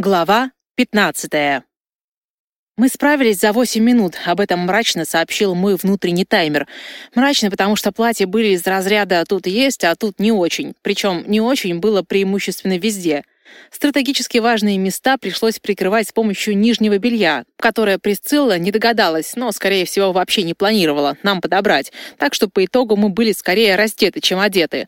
Глава 15. Мы справились за 8 минут, об этом мрачно сообщил мой внутренний таймер. Мрачно, потому что платья были из разряда «тут есть, а тут не очень». Причем не очень было преимущественно везде. Стратегически важные места пришлось прикрывать с помощью нижнего белья, которое Присцилла не догадалась, но, скорее всего, вообще не планировала нам подобрать. Так что по итогу мы были скорее раздеты, чем одеты.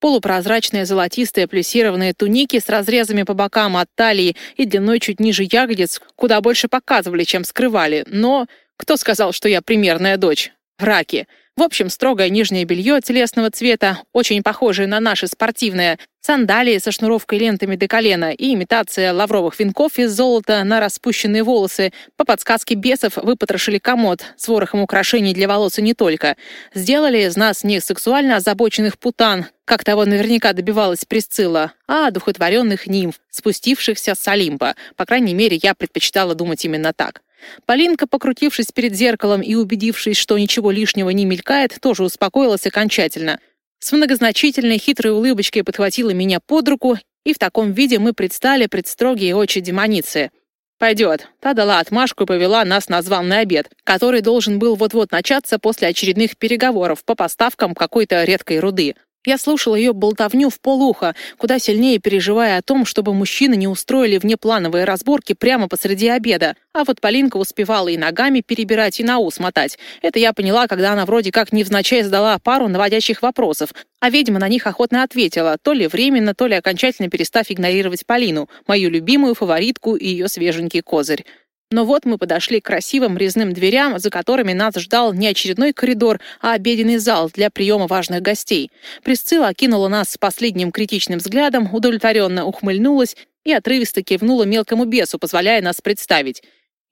Полупрозрачные золотистые плюсированные туники с разрезами по бокам от талии и длиной чуть ниже ягодиц куда больше показывали, чем скрывали. Но кто сказал, что я примерная дочь? Раки. В общем, строгое нижнее белье телесного цвета, очень похожее на наше спортивное, сандалии со шнуровкой лентами до колена и имитация лавровых венков из золота на распущенные волосы. По подсказке бесов выпотрошили комод с ворохом украшений для волос и не только. Сделали из нас не сексуально озабоченных путан, как того наверняка добивалась Присцилла, а духотворенных нимф, спустившихся с Олимпа. По крайней мере, я предпочитала думать именно так. Полинка, покрутившись перед зеркалом и убедившись, что ничего лишнего не мелькает, тоже успокоилась окончательно. С многозначительной хитрой улыбочкой подхватила меня под руку, и в таком виде мы предстали пред строгие очи демоницы. «Пойдет». Та дала отмашку и повела нас на званный обед, который должен был вот-вот начаться после очередных переговоров по поставкам какой-то редкой руды. Я слушала ее болтовню в полуха, куда сильнее переживая о том, чтобы мужчины не устроили внеплановые разборки прямо посреди обеда. А вот Полинка успевала и ногами перебирать, и на ус мотать. Это я поняла, когда она вроде как невзначай задала пару наводящих вопросов, а ведьма на них охотно ответила, то ли временно, то ли окончательно перестав игнорировать Полину, мою любимую фаворитку и ее свеженький козырь. Но вот мы подошли к красивым резным дверям, за которыми нас ждал не очередной коридор, а обеденный зал для приема важных гостей. Присцилла окинула нас с последним критичным взглядом, удовлетворенно ухмыльнулась и отрывисто кивнула мелкому бесу, позволяя нас представить.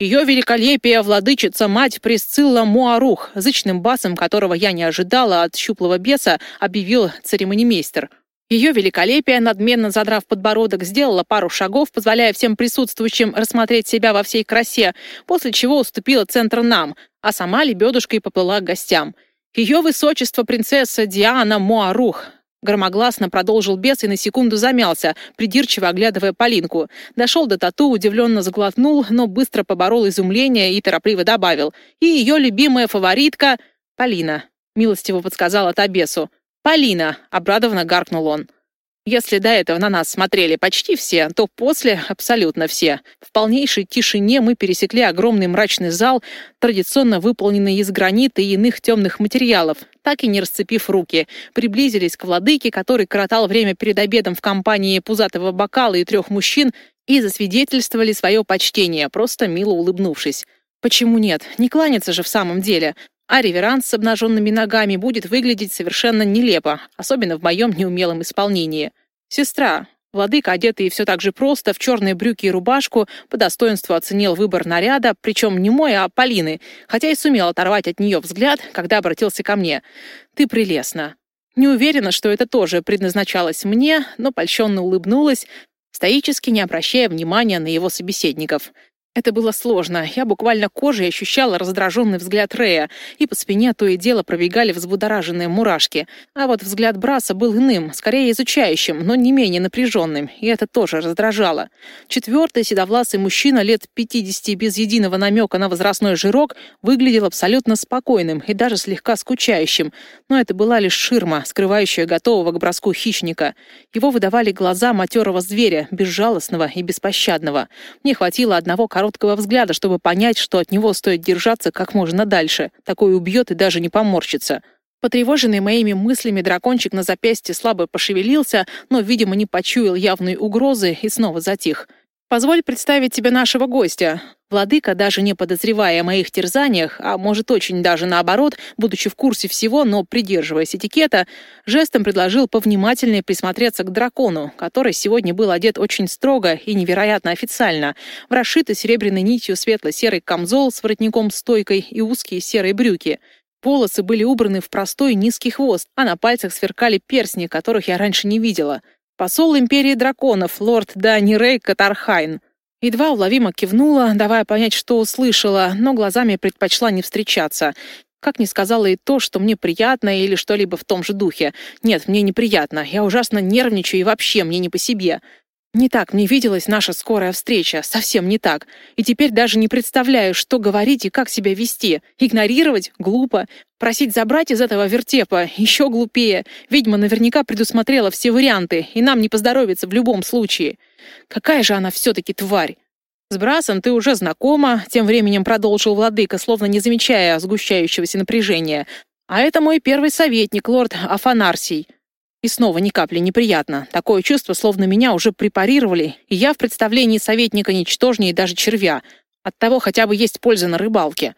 Ее великолепие владычица мать Присцилла Муарух, зычным басом которого я не ожидала от щуплого беса, объявил церемонимейстер — ее великолепие, надменно задрав подбородок, сделала пару шагов, позволяя всем присутствующим рассмотреть себя во всей красе, после чего уступила центр нам, а сама лебедушкой поплыла к гостям. Ее высочество принцесса Диана Муарух, Громогласно продолжил бес и на секунду замялся, придирчиво оглядывая Полинку. Дошел до тату, удивленно заглотнул, но быстро поборол изумление и торопливо добавил. И ее любимая фаворитка — Полина. Милостиво подсказала Табесу. «Полина!» — обрадованно гаркнул он. Если до этого на нас смотрели почти все, то после — абсолютно все. В полнейшей тишине мы пересекли огромный мрачный зал, традиционно выполненный из гранита и иных темных материалов, так и не расцепив руки. Приблизились к владыке, который коротал время перед обедом в компании пузатого бокала и трех мужчин, и засвидетельствовали свое почтение, просто мило улыбнувшись. Почему нет? Не кланяться же в самом деле а реверанс с обнаженными ногами будет выглядеть совершенно нелепо, особенно в моем неумелом исполнении. Сестра, Владыка, одетый все так же просто, в черные брюки и рубашку, по достоинству оценил выбор наряда, причем не мой, а Полины, хотя и сумел оторвать от нее взгляд, когда обратился ко мне. «Ты прелестна». Не уверена, что это тоже предназначалось мне, но польщенно улыбнулась, стоически не обращая внимания на его собеседников. Это было сложно. Я буквально кожей ощущала раздраженный взгляд Рея, и по спине то и дело пробегали взбудораженные мурашки. А вот взгляд Браса был иным, скорее изучающим, но не менее напряженным, и это тоже раздражало. Четвертый седовласый мужчина лет 50 без единого намека на возрастной жирок выглядел абсолютно спокойным и даже слегка скучающим, но это была лишь ширма, скрывающая готового к броску хищника. Его выдавали глаза матерого зверя, безжалостного и беспощадного. Мне хватило одного короткого короткого взгляда, чтобы понять, что от него стоит держаться как можно дальше. Такой убьет и даже не поморщится. Потревоженный моими мыслями дракончик на запястье слабо пошевелился, но, видимо, не почуял явной угрозы и снова затих. Позволь представить тебе нашего гостя. Владыка, даже не подозревая о моих терзаниях, а может очень даже наоборот, будучи в курсе всего, но придерживаясь этикета, жестом предложил повнимательнее присмотреться к дракону, который сегодня был одет очень строго и невероятно официально, в расшитый серебряной нитью светло-серый камзол с воротником-стойкой и узкие серые брюки. Волосы были убраны в простой низкий хвост, а на пальцах сверкали перстни, которых я раньше не видела — Посол Империи Драконов, лорд Дани Рей Катархайн. Едва уловимо кивнула, давая понять, что услышала, но глазами предпочла не встречаться. Как не сказала и то, что мне приятно или что-либо в том же духе. Нет, мне неприятно. Я ужасно нервничаю и вообще мне не по себе. Не так мне виделась наша скорая встреча, совсем не так. И теперь даже не представляю, что говорить и как себя вести. Игнорировать — глупо. Просить забрать из этого вертепа — еще глупее. Ведьма наверняка предусмотрела все варианты, и нам не поздоровится в любом случае. Какая же она все-таки тварь! «С Брасом ты уже знакома», — тем временем продолжил владыка, словно не замечая сгущающегося напряжения. «А это мой первый советник, лорд Афанарсий. И снова ни капли неприятно. Такое чувство, словно меня уже препарировали, и я в представлении советника ничтожнее даже червя. От того хотя бы есть польза на рыбалке.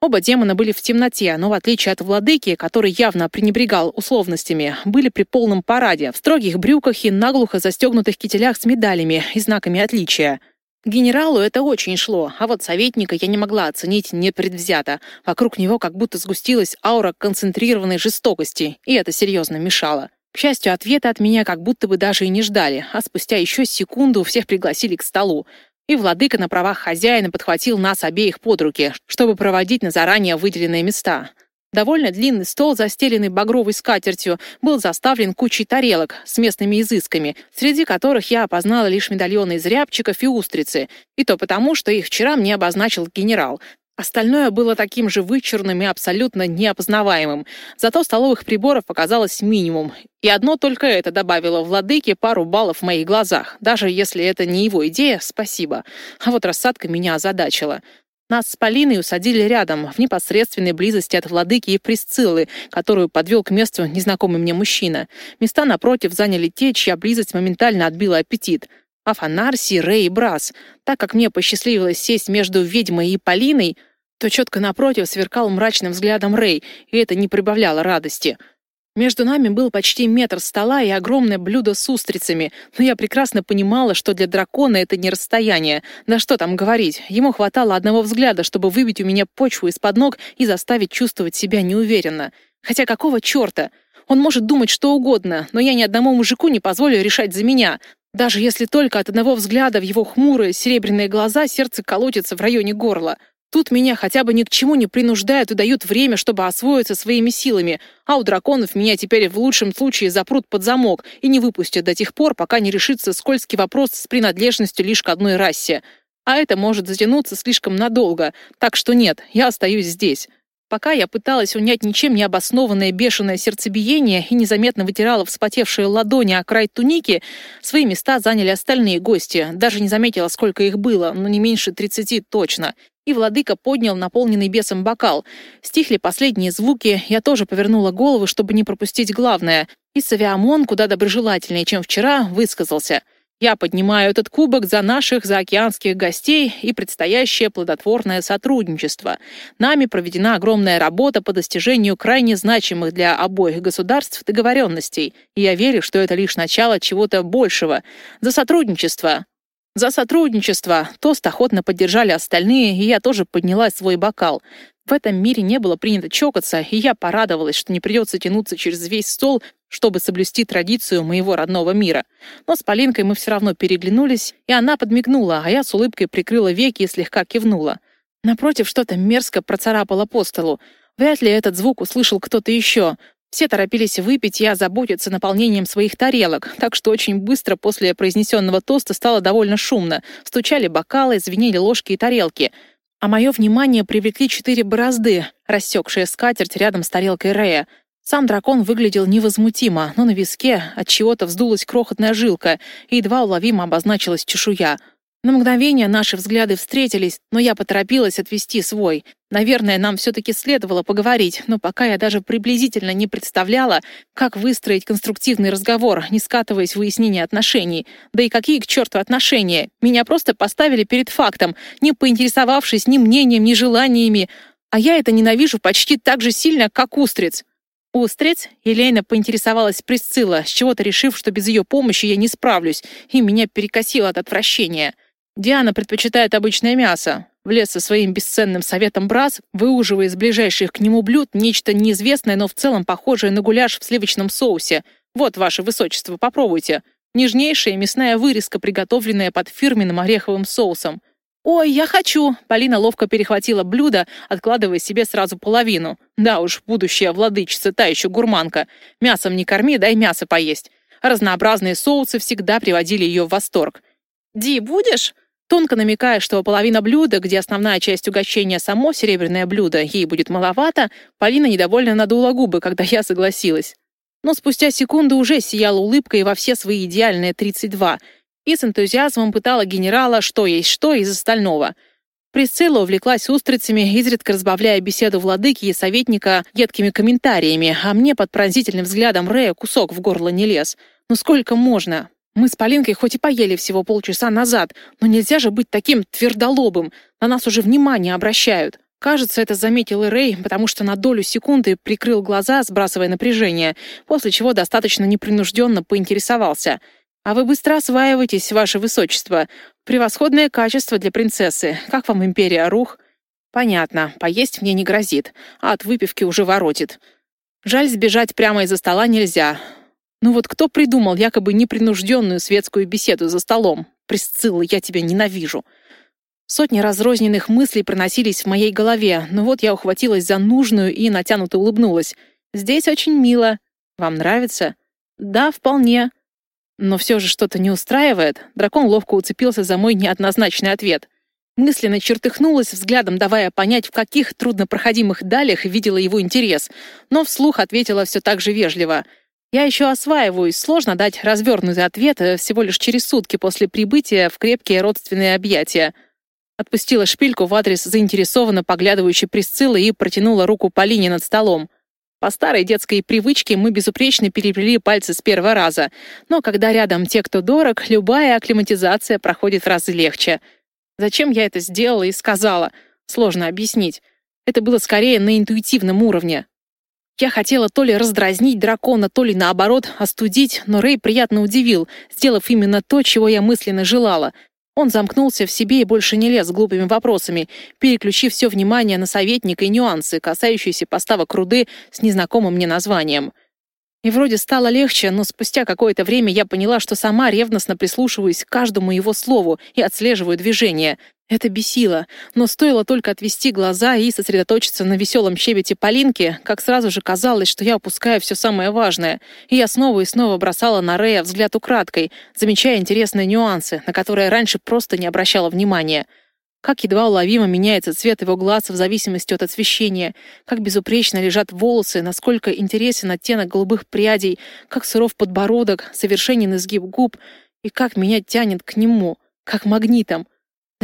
Оба демона были в темноте, но в отличие от владыки, который явно пренебрегал условностями, были при полном параде, в строгих брюках и наглухо застегнутых кителях с медалями и знаками отличия. Генералу это очень шло, а вот советника я не могла оценить непредвзято. Вокруг него как будто сгустилась аура концентрированной жестокости, и это серьезно мешало. К счастью, ответа от меня как будто бы даже и не ждали, а спустя еще секунду всех пригласили к столу. И владыка на правах хозяина подхватил нас обеих под руки, чтобы проводить на заранее выделенные места. Довольно длинный стол, застеленный багровой скатертью, был заставлен кучей тарелок с местными изысками, среди которых я опознала лишь медальоны из рябчиков и устрицы, и то потому, что их вчера мне обозначил генерал, Остальное было таким же вычурным и абсолютно неопознаваемым. Зато столовых приборов оказалось минимум. И одно только это добавило владыке пару баллов в моих глазах. Даже если это не его идея, спасибо. А вот рассадка меня озадачила. Нас с Полиной усадили рядом, в непосредственной близости от владыки и Присциллы, которую подвел к месту незнакомый мне мужчина. Места напротив заняли те, чья близость моментально отбила аппетит — Афанарси, Рэй и Брас. Так как мне посчастливилось сесть между ведьмой и Полиной, то четко напротив сверкал мрачным взглядом Рэй, и это не прибавляло радости. Между нами был почти метр стола и огромное блюдо с устрицами, но я прекрасно понимала, что для дракона это не расстояние. Да что там говорить, ему хватало одного взгляда, чтобы выбить у меня почву из-под ног и заставить чувствовать себя неуверенно. Хотя какого черта? Он может думать что угодно, но я ни одному мужику не позволю решать за меня. Даже если только от одного взгляда в его хмурые серебряные глаза сердце колотится в районе горла. Тут меня хотя бы ни к чему не принуждают и дают время, чтобы освоиться своими силами, а у драконов меня теперь в лучшем случае запрут под замок и не выпустят до тех пор, пока не решится скользкий вопрос с принадлежностью лишь к одной расе. А это может затянуться слишком надолго, так что нет, я остаюсь здесь. Пока я пыталась унять ничем не обоснованное бешеное сердцебиение и незаметно вытирала вспотевшие ладони о край туники, свои места заняли остальные гости. Даже не заметила, сколько их было, но не меньше тридцати точно. И владыка поднял наполненный бесом бокал. Стихли последние звуки, я тоже повернула голову, чтобы не пропустить главное. И Савиамон, куда доброжелательнее, чем вчера, высказался — я поднимаю этот кубок за наших заокеанских гостей и предстоящее плодотворное сотрудничество. Нами проведена огромная работа по достижению крайне значимых для обоих государств договоренностей, и я верю, что это лишь начало чего-то большего. За сотрудничество! За сотрудничество! Тост охотно поддержали остальные, и я тоже подняла свой бокал. В этом мире не было принято чокаться, и я порадовалась, что не придется тянуться через весь стол, чтобы соблюсти традицию моего родного мира. Но с Полинкой мы все равно переглянулись, и она подмигнула, а я с улыбкой прикрыла веки и слегка кивнула. Напротив что-то мерзко процарапало по столу. Вряд ли этот звук услышал кто-то еще. Все торопились выпить и озаботиться наполнением своих тарелок, так что очень быстро после произнесенного тоста стало довольно шумно. Стучали бокалы, звенели ложки и тарелки — а мое внимание привлекли четыре борозды, рассекшие скатерть рядом с тарелкой Рея. Сам дракон выглядел невозмутимо, но на виске от чего-то вздулась крохотная жилка, и едва уловимо обозначилась чешуя — на мгновение наши взгляды встретились, но я поторопилась отвести свой. Наверное, нам все-таки следовало поговорить, но пока я даже приблизительно не представляла, как выстроить конструктивный разговор, не скатываясь в выяснение отношений. Да и какие к черту отношения? Меня просто поставили перед фактом, не поинтересовавшись ни мнением, ни желаниями. А я это ненавижу почти так же сильно, как устриц. Устриц? Елена поинтересовалась Присцилла, с чего-то решив, что без ее помощи я не справлюсь, и меня перекосило от отвращения. Диана предпочитает обычное мясо. Влез со своим бесценным советом Брас, выуживая из ближайших к нему блюд нечто неизвестное, но в целом похожее на гуляш в сливочном соусе. Вот, ваше высочество, попробуйте. Нежнейшая мясная вырезка, приготовленная под фирменным ореховым соусом. «Ой, я хочу!» Полина ловко перехватила блюдо, откладывая себе сразу половину. «Да уж, будущая владычица, та еще гурманка. Мясом не корми, дай мясо поесть. разнообразные соусы всегда приводили ее в восторг. «Ди, будешь?» Тонко намекая, что половина блюда, где основная часть угощения само серебряное блюдо, ей будет маловато, Полина недовольно надула губы, когда я согласилась. Но спустя секунду уже сияла улыбкой во все свои идеальные 32 и с энтузиазмом пытала генерала, что есть что из остального. Присцилла увлеклась устрицами, изредка разбавляя беседу владыки и советника едкими комментариями, а мне под пронзительным взглядом Рэя кусок в горло не лез. Ну сколько можно? Мы с Полинкой хоть и поели всего полчаса назад, но нельзя же быть таким твердолобым. На нас уже внимание обращают. Кажется, это заметил и Рэй, потому что на долю секунды прикрыл глаза, сбрасывая напряжение, после чего достаточно непринужденно поинтересовался. «А вы быстро осваиваетесь, ваше высочество. Превосходное качество для принцессы. Как вам империя Рух?» «Понятно. Поесть мне не грозит, а от выпивки уже воротит. Жаль, сбежать прямо из-за стола нельзя. Ну вот кто придумал якобы непринужденную светскую беседу за столом? Присцилла, я тебя ненавижу. Сотни разрозненных мыслей проносились в моей голове, но вот я ухватилась за нужную и натянуто улыбнулась. «Здесь очень мило. Вам нравится?» «Да, вполне». Но все же что-то не устраивает. Дракон ловко уцепился за мой неоднозначный ответ. Мысленно чертыхнулась взглядом, давая понять, в каких труднопроходимых далях видела его интерес, но вслух ответила все так же вежливо — я еще осваиваюсь, сложно дать развернутый ответ э, всего лишь через сутки после прибытия в крепкие родственные объятия. Отпустила шпильку в адрес заинтересованно поглядывающей Присциллы и протянула руку Полине над столом. По старой детской привычке мы безупречно переплели пальцы с первого раза, но когда рядом те, кто дорог, любая акклиматизация проходит в разы легче. Зачем я это сделала и сказала? Сложно объяснить. Это было скорее на интуитивном уровне. Я хотела то ли раздразнить дракона, то ли наоборот остудить, но Рэй приятно удивил, сделав именно то, чего я мысленно желала. Он замкнулся в себе и больше не лез с глупыми вопросами, переключив все внимание на советника и нюансы, касающиеся поставок руды с незнакомым мне названием. И вроде стало легче, но спустя какое-то время я поняла, что сама ревностно прислушиваюсь к каждому его слову и отслеживаю движение. Это бесило, но стоило только отвести глаза и сосредоточиться на веселом щебете Полинки, как сразу же казалось, что я упускаю все самое важное, и я снова и снова бросала на Рея взгляд украдкой, замечая интересные нюансы, на которые раньше просто не обращала внимания. Как едва уловимо меняется цвет его глаз в зависимости от освещения, как безупречно лежат волосы, насколько интересен оттенок голубых прядей, как суров подбородок, совершенен изгиб губ, и как меня тянет к нему, как магнитом —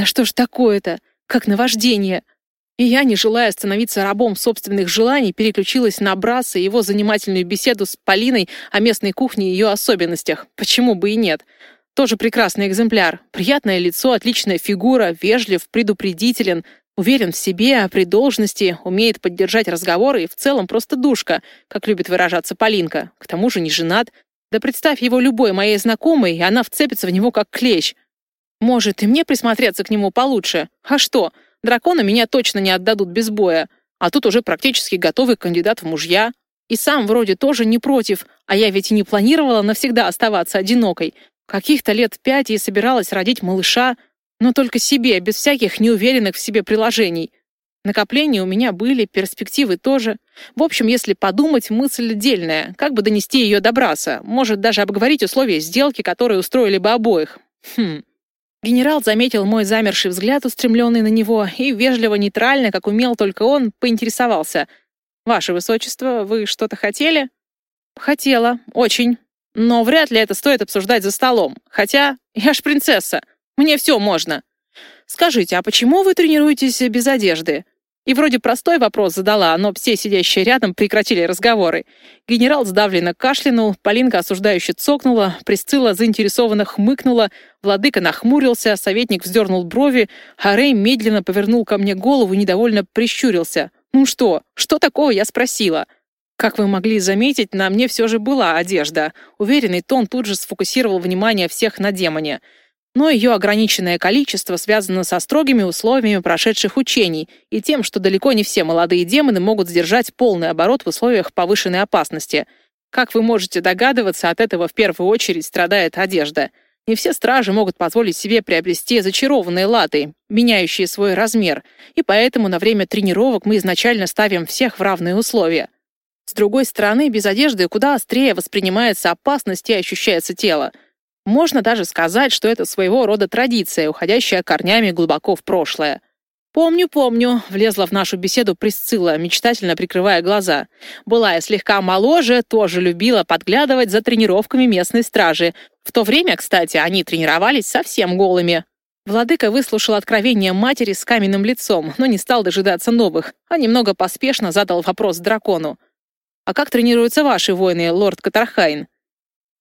да что ж такое-то? Как наваждение. И я, не желая становиться рабом собственных желаний, переключилась на Браса и его занимательную беседу с Полиной о местной кухне и ее особенностях. Почему бы и нет? Тоже прекрасный экземпляр. Приятное лицо, отличная фигура, вежлив, предупредителен, уверен в себе, при должности, умеет поддержать разговоры и в целом просто душка, как любит выражаться Полинка. К тому же не женат. Да представь его любой моей знакомой, и она вцепится в него как клещ. Может, и мне присмотреться к нему получше? А что, дракона меня точно не отдадут без боя. А тут уже практически готовый кандидат в мужья. И сам вроде тоже не против, а я ведь и не планировала навсегда оставаться одинокой. Каких-то лет пять и собиралась родить малыша, но только себе, без всяких неуверенных в себе приложений. Накопления у меня были, перспективы тоже. В общем, если подумать, мысль дельная. Как бы донести ее до Браса? Может, даже обговорить условия сделки, которые устроили бы обоих. Хм. Генерал заметил мой замерший взгляд, устремленный на него, и вежливо-нейтрально, как умел только он, поинтересовался. «Ваше Высочество, вы что-то хотели?» «Хотела. Очень. Но вряд ли это стоит обсуждать за столом. Хотя я ж принцесса. Мне все можно. Скажите, а почему вы тренируетесь без одежды? И вроде простой вопрос задала, но все сидящие рядом прекратили разговоры. Генерал сдавленно кашлянул, Полинка осуждающе цокнула, Присцилла заинтересованно хмыкнула, Владыка нахмурился, советник вздернул брови, а Рэй медленно повернул ко мне голову и недовольно прищурился. «Ну что? Что такого?» — я спросила. Как вы могли заметить, на мне все же была одежда. Уверенный тон тут же сфокусировал внимание всех на демоне но ее ограниченное количество связано со строгими условиями прошедших учений и тем, что далеко не все молодые демоны могут сдержать полный оборот в условиях повышенной опасности. Как вы можете догадываться, от этого в первую очередь страдает одежда. Не все стражи могут позволить себе приобрести зачарованные латы, меняющие свой размер, и поэтому на время тренировок мы изначально ставим всех в равные условия. С другой стороны, без одежды куда острее воспринимается опасность и ощущается тело. Можно даже сказать, что это своего рода традиция, уходящая корнями глубоко в прошлое. «Помню, помню», — влезла в нашу беседу Присцилла, мечтательно прикрывая глаза. Была я слегка моложе, тоже любила подглядывать за тренировками местной стражи. В то время, кстати, они тренировались совсем голыми. Владыка выслушал откровение матери с каменным лицом, но не стал дожидаться новых, а немного поспешно задал вопрос дракону. «А как тренируются ваши воины, лорд Катархайн?»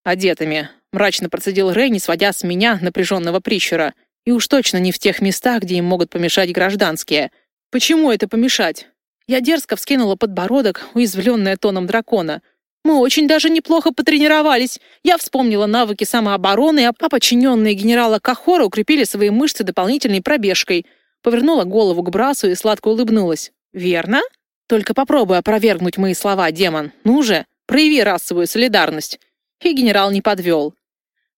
«Одетыми», — мрачно процедил Рэй, не сводя с меня напряженного прищура. И уж точно не в тех местах, где им могут помешать гражданские. Почему это помешать? Я дерзко вскинула подбородок, уязвленная тоном дракона. Мы очень даже неплохо потренировались. Я вспомнила навыки самообороны, а подчиненные генерала Кахора укрепили свои мышцы дополнительной пробежкой. Повернула голову к Брасу и сладко улыбнулась. «Верно? Только попробуй опровергнуть мои слова, демон. Ну же, прояви расовую солидарность». И генерал не подвел.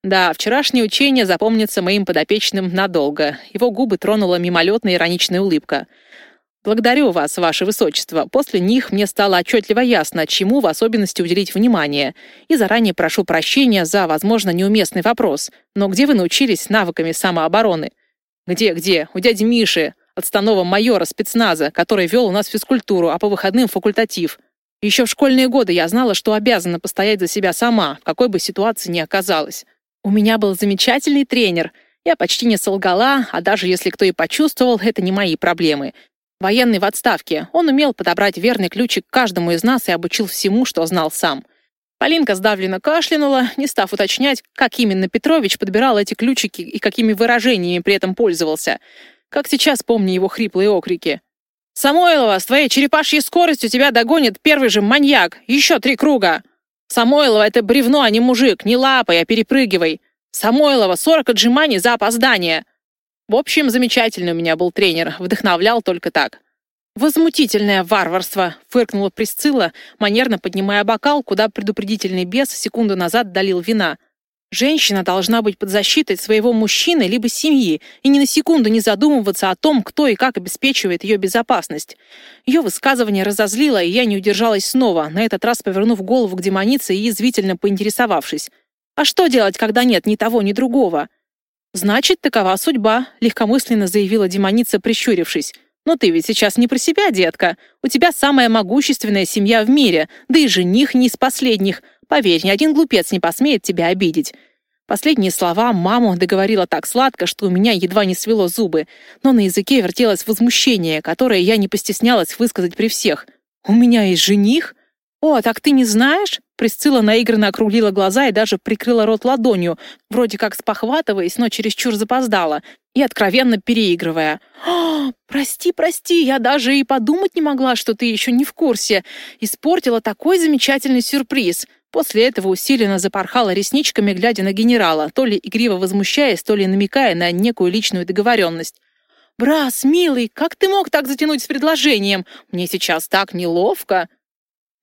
Да, вчерашнее учение запомнится моим подопечным надолго. Его губы тронула мимолетная ироничная улыбка. «Благодарю вас, ваше высочество. После них мне стало отчетливо ясно, чему в особенности уделить внимание. И заранее прошу прощения за, возможно, неуместный вопрос. Но где вы научились навыками самообороны?» «Где-где? У дяди Миши, отставного майора спецназа, который вел у нас физкультуру, а по выходным факультатив. Еще в школьные годы я знала, что обязана постоять за себя сама, в какой бы ситуации ни оказалась. У меня был замечательный тренер. Я почти не солгала, а даже если кто и почувствовал, это не мои проблемы. Военный в отставке. Он умел подобрать верный ключик каждому из нас и обучил всему, что знал сам. Полинка сдавленно кашлянула, не став уточнять, как именно Петрович подбирал эти ключики и какими выражениями при этом пользовался. Как сейчас помню его хриплые окрики. «Самойлова, с твоей черепашьей скоростью тебя догонит первый же маньяк! Еще три круга!» Самойлова — это бревно, а не мужик, не лапай, а перепрыгивай. Самойлова — 40 отжиманий за опоздание. В общем, замечательный у меня был тренер, вдохновлял только так. «Возмутительное варварство!» — фыркнула Присцилла, манерно поднимая бокал, куда предупредительный бес секунду назад долил вина — Женщина должна быть под защитой своего мужчины либо семьи и ни на секунду не задумываться о том, кто и как обеспечивает ее безопасность. Ее высказывание разозлило, и я не удержалась снова, на этот раз повернув голову к демонице и язвительно поинтересовавшись. «А что делать, когда нет ни того, ни другого?» «Значит, такова судьба», — легкомысленно заявила демоница, прищурившись. «Но ты ведь сейчас не про себя, детка. У тебя самая могущественная семья в мире, да и жених не из последних. Поверь, ни один глупец не посмеет тебя обидеть. Последние слова маму договорила так сладко, что у меня едва не свело зубы, но на языке вертелось возмущение, которое я не постеснялась высказать при всех. «У меня есть жених? О, так ты не знаешь?» Присцилла наигранно округлила глаза и даже прикрыла рот ладонью, вроде как спохватываясь, но чересчур запоздала, и откровенно переигрывая. «О, прости, прости, я даже и подумать не могла, что ты еще не в курсе. Испортила такой замечательный сюрприз. После этого усиленно запорхала ресничками, глядя на генерала, то ли игриво возмущаясь, то ли намекая на некую личную договоренность. «Брас, милый, как ты мог так затянуть с предложением? Мне сейчас так неловко!»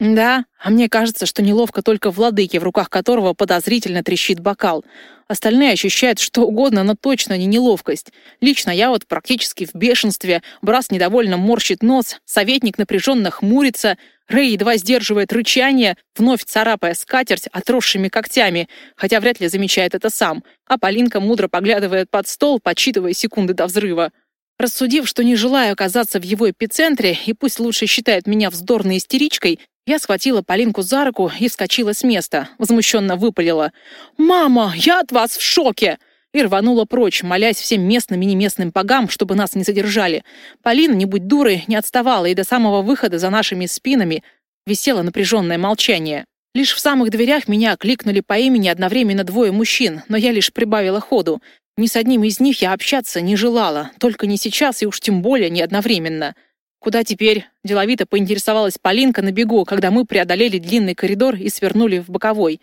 Да, а мне кажется, что неловко только владыке, в руках которого подозрительно трещит бокал. Остальные ощущают что угодно, но точно не неловкость. Лично я вот практически в бешенстве, Брас недовольно морщит нос, советник напряженно хмурится, Рэй едва сдерживает рычание, вновь царапая скатерть отросшими когтями, хотя вряд ли замечает это сам, а Полинка мудро поглядывает под стол, подсчитывая секунды до взрыва. Рассудив, что не желаю оказаться в его эпицентре, и пусть лучше считает меня вздорной истеричкой, я схватила Полинку за руку и вскочила с места, возмущенно выпалила. «Мама, я от вас в шоке!» И рванула прочь, молясь всем местным и неместным богам, чтобы нас не задержали. Полина, не будь дурой, не отставала, и до самого выхода за нашими спинами висело напряженное молчание. Лишь в самых дверях меня кликнули по имени одновременно двое мужчин, но я лишь прибавила ходу. Ни с одним из них я общаться не желала, только не сейчас и уж тем более не одновременно. «Куда теперь?» – деловито поинтересовалась Полинка на бегу, когда мы преодолели длинный коридор и свернули в боковой.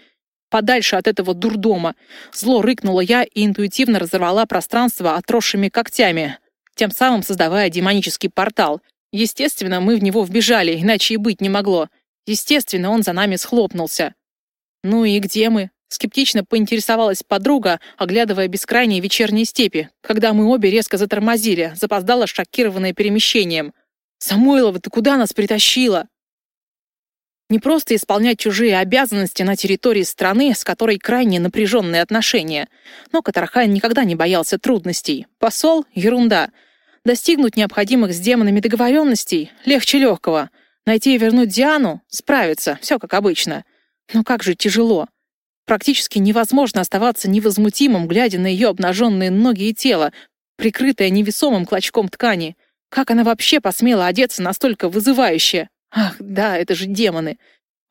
Подальше от этого дурдома. Зло рыкнула я и интуитивно разорвала пространство отросшими когтями, тем самым создавая демонический портал. Естественно, мы в него вбежали, иначе и быть не могло. Естественно, он за нами схлопнулся. «Ну и где мы?» Скептично поинтересовалась подруга, оглядывая бескрайние вечерние степи, когда мы обе резко затормозили, запоздало шокированные перемещением. «Самойлова, ты куда нас притащила?» Не просто исполнять чужие обязанности на территории страны, с которой крайне напряженные отношения. Но Катархайн никогда не боялся трудностей. Посол — ерунда. Достигнуть необходимых с демонами договоренностей — легче легкого. Найти и вернуть Диану — справиться, все как обычно. Но как же тяжело. Практически невозможно оставаться невозмутимым, глядя на ее обнаженные ноги и тело, прикрытое невесомым клочком ткани. Как она вообще посмела одеться настолько вызывающе? Ах, да, это же демоны.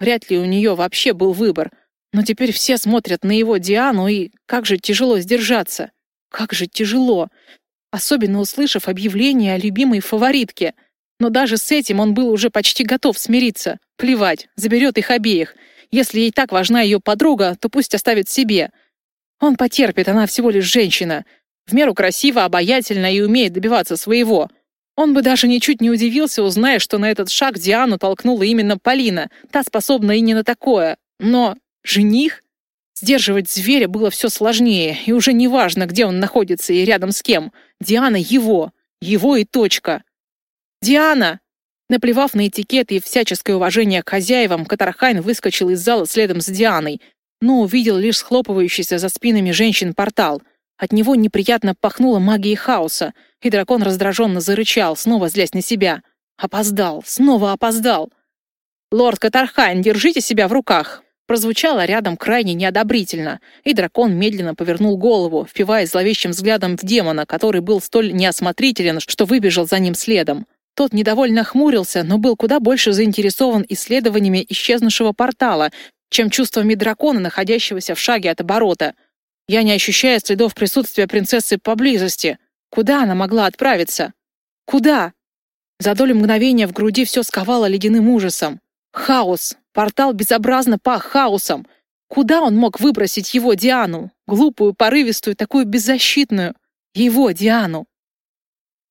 Вряд ли у нее вообще был выбор. Но теперь все смотрят на его Диану, и как же тяжело сдержаться. Как же тяжело. Особенно услышав объявление о любимой фаворитке. Но даже с этим он был уже почти готов смириться. Плевать, заберет их обеих. Если ей так важна ее подруга, то пусть оставит себе. Он потерпит, она всего лишь женщина. В меру красиво, обаятельна и умеет добиваться своего. Он бы даже ничуть не удивился, узная, что на этот шаг Диану толкнула именно Полина. Та способна и не на такое. Но жених? Сдерживать зверя было все сложнее, и уже не важно, где он находится и рядом с кем. Диана его. Его и точка. «Диана!» Наплевав на этикет и всяческое уважение к хозяевам, Катархайн выскочил из зала следом за Дианой, но увидел лишь схлопывающийся за спинами женщин портал. От него неприятно пахнуло магией хаоса — и дракон раздраженно зарычал, снова злясь на себя. Опоздал, снова опоздал. «Лорд Катархайн, держите себя в руках!» Прозвучало рядом крайне неодобрительно, и дракон медленно повернул голову, впиваясь зловещим взглядом в демона, который был столь неосмотрителен, что выбежал за ним следом. Тот недовольно хмурился, но был куда больше заинтересован исследованиями исчезнувшего портала, чем чувствами дракона, находящегося в шаге от оборота. «Я не ощущаю следов присутствия принцессы поблизости», Куда она могла отправиться? Куда? За долю мгновения в груди все сковало ледяным ужасом. Хаос. Портал безобразно пах хаосом. Куда он мог выбросить его Диану? Глупую, порывистую, такую беззащитную. Его Диану.